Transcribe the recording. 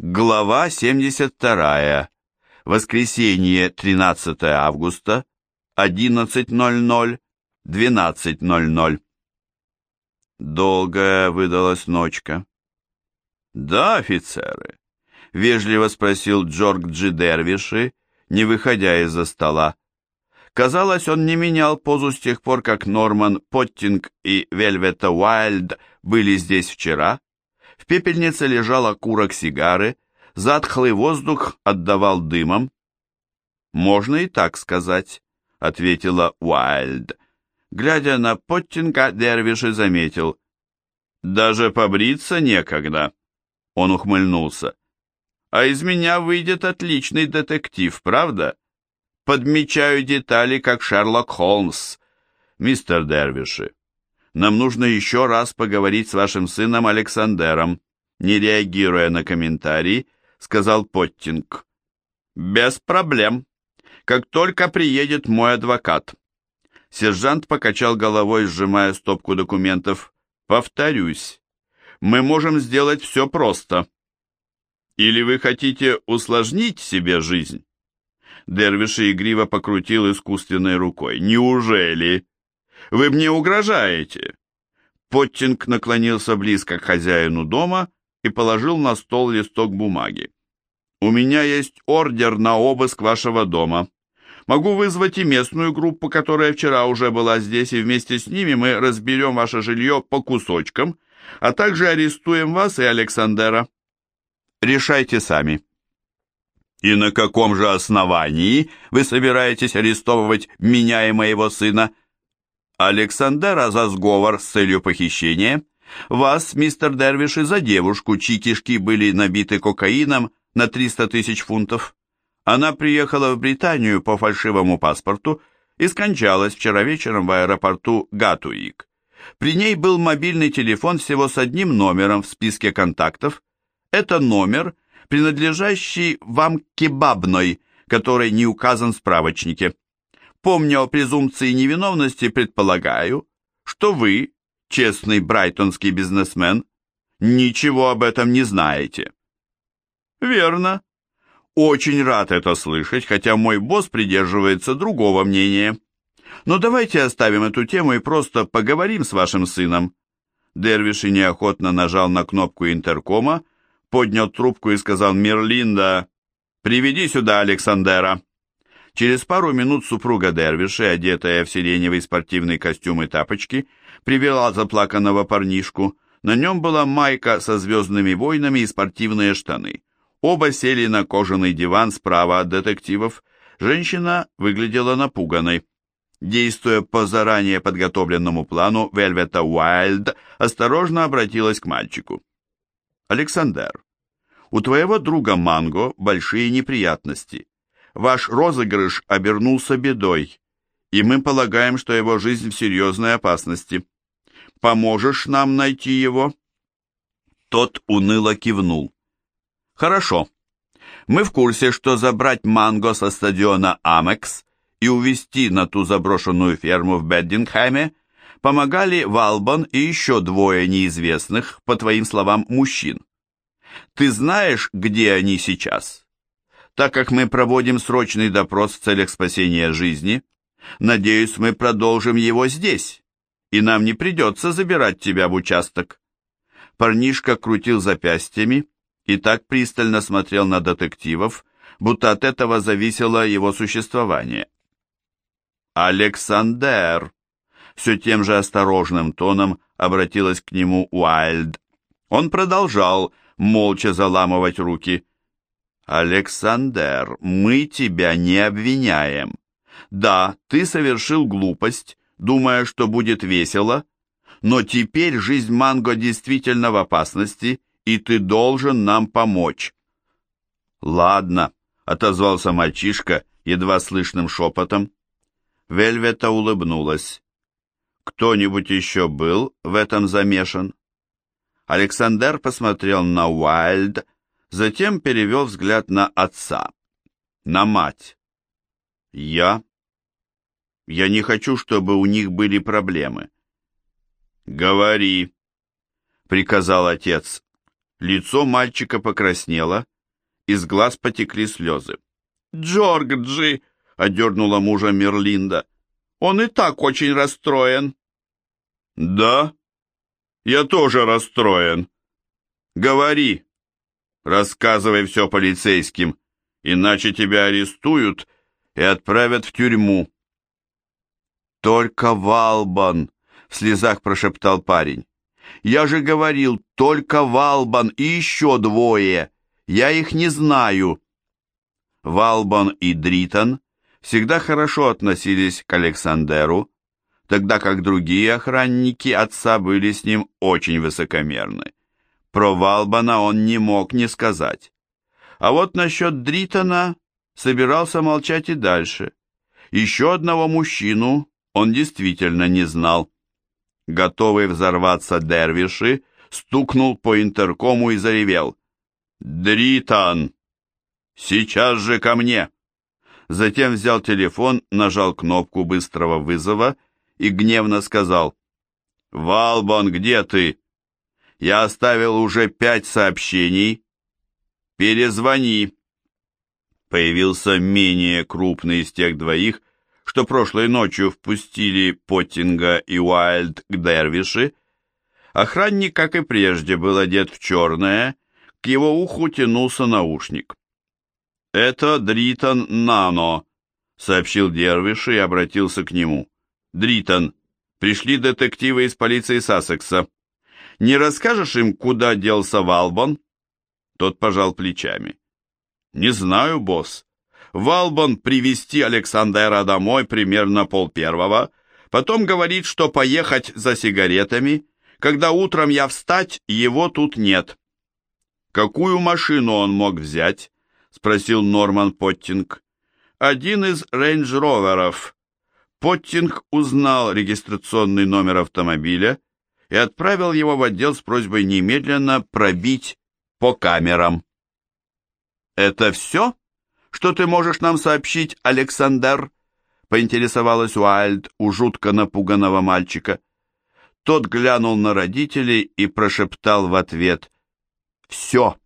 Глава 72. Воскресенье, 13 августа, 11.00, 12.00. Долгая выдалась ночка. «Да, офицеры?» — вежливо спросил Джорг Джи Дервиши, не выходя из-за стола. Казалось, он не менял позу с тех пор, как Норман Поттинг и Вельвета Уайльд были здесь вчера, пепельнице лежал окурок сигары, затхлый воздух отдавал дымом. «Можно и так сказать», — ответила Уайльд. Глядя на Поттинга, Дервиши заметил. «Даже побриться некогда», — он ухмыльнулся. «А из меня выйдет отличный детектив, правда? Подмечаю детали, как Шерлок Холмс. Мистер Дервиши, нам нужно еще раз поговорить с вашим сыном Александером», не реагируя на комментарий, сказал Поттинг. «Без проблем. Как только приедет мой адвокат». Сержант покачал головой, сжимая стопку документов. «Повторюсь, мы можем сделать все просто. Или вы хотите усложнить себе жизнь?» Дервиш игриво покрутил искусственной рукой. «Неужели?» Вы мне угрожаете!» Поттинг наклонился близко к хозяину дома и положил на стол листок бумаги. «У меня есть ордер на обыск вашего дома. Могу вызвать и местную группу, которая вчера уже была здесь, и вместе с ними мы разберем ваше жилье по кусочкам, а также арестуем вас и Александера. Решайте сами». «И на каком же основании вы собираетесь арестовывать меня и моего сына?» Александра за сговор с целью похищения, вас, мистер Дервиш, и за девушку, чьи кишки были набиты кокаином на 300 тысяч фунтов. Она приехала в Британию по фальшивому паспорту и скончалась вчера вечером в аэропорту Гатуик. При ней был мобильный телефон всего с одним номером в списке контактов. Это номер, принадлежащий вам кебабной, который не указан в справочнике. Помня о презумпции невиновности, предполагаю, что вы, честный брайтонский бизнесмен, ничего об этом не знаете. Верно. Очень рад это слышать, хотя мой босс придерживается другого мнения. Но давайте оставим эту тему и просто поговорим с вашим сыном. Дервиши неохотно нажал на кнопку интеркома, поднял трубку и сказал «Мерлинда, приведи сюда Александера». Через пару минут супруга Дервиши, одетая в сиреневый спортивный костюм и тапочки, привела заплаканного парнишку. На нем была майка со звездными войнами и спортивные штаны. Оба сели на кожаный диван справа от детективов. Женщина выглядела напуганной. Действуя по заранее подготовленному плану, Вельвета Уайльд осторожно обратилась к мальчику. «Александр, у твоего друга Манго большие неприятности. Ваш розыгрыш обернулся бедой, и мы полагаем, что его жизнь в серьезной опасности. Поможешь нам найти его?» Тот уныло кивнул. «Хорошо. Мы в курсе, что забрать Манго со стадиона Амекс и увезти на ту заброшенную ферму в Беддингхайме помогали Валбан и еще двое неизвестных, по твоим словам, мужчин. Ты знаешь, где они сейчас?» Так как мы проводим срочный допрос в целях спасения жизни, надеюсь, мы продолжим его здесь, и нам не придется забирать тебя в участок». Парнишка крутил запястьями и так пристально смотрел на детективов, будто от этого зависело его существование. «Александр!» Все тем же осторожным тоном обратилась к нему Уайльд. Он продолжал молча заламывать руки. «Александр, мы тебя не обвиняем. Да, ты совершил глупость, думая, что будет весело, но теперь жизнь Манго действительно в опасности, и ты должен нам помочь». «Ладно», — отозвался мальчишка едва слышным шепотом. Вельвета улыбнулась. «Кто-нибудь еще был в этом замешан?» Александр посмотрел на Уайльд, затем перевел взгляд на отца, на мать. «Я? Я не хочу, чтобы у них были проблемы». «Говори», — приказал отец. Лицо мальчика покраснело, из глаз потекли слезы. «Джорджи!» — одернула мужа Мерлинда. «Он и так очень расстроен». «Да, я тоже расстроен. Говори, рассказывай все полицейским, иначе тебя арестуют и отправят в тюрьму». «Только Валбан!» — в слезах прошептал парень. «Я же говорил, только Валбан и еще двое. Я их не знаю». Валбан и Дритон всегда хорошо относились к Александеру, тогда как другие охранники отца были с ним очень высокомерны. Про Валбана он не мог не сказать. А вот насчет Дритона собирался молчать и дальше. Еще одного мужчину он действительно не знал. Готовый взорваться Дервиши стукнул по интеркому и заревел. «Дритон! Сейчас же ко мне!» Затем взял телефон, нажал кнопку быстрого вызова и гневно сказал. «Валбон, где ты? Я оставил уже пять сообщений. Перезвони!» Появился менее крупный из тех двоих, что прошлой ночью впустили Поттинга и Уайльд к Дервиши. Охранник, как и прежде, был одет в черное, к его уху тянулся наушник. «Это Дритон Нано», — сообщил Дервиш и обратился к нему. «Дритон, пришли детективы из полиции Сассекса. Не расскажешь им, куда делся Валбон?» Тот пожал плечами. «Не знаю, босс. Валбон привести Александра домой примерно пол первого, потом говорит, что поехать за сигаретами. Когда утром я встать, его тут нет. Какую машину он мог взять? спросил Норман Поттинг. Один из рейндж-роверов. Поттинг узнал регистрационный номер автомобиля и отправил его в отдел с просьбой немедленно пробить по камерам. «Это все?» Что ты можешь нам сообщить, Александр?» поинтересовалась Уайльд у жутко напуганного мальчика. Тот глянул на родителей и прошептал в ответ «Все».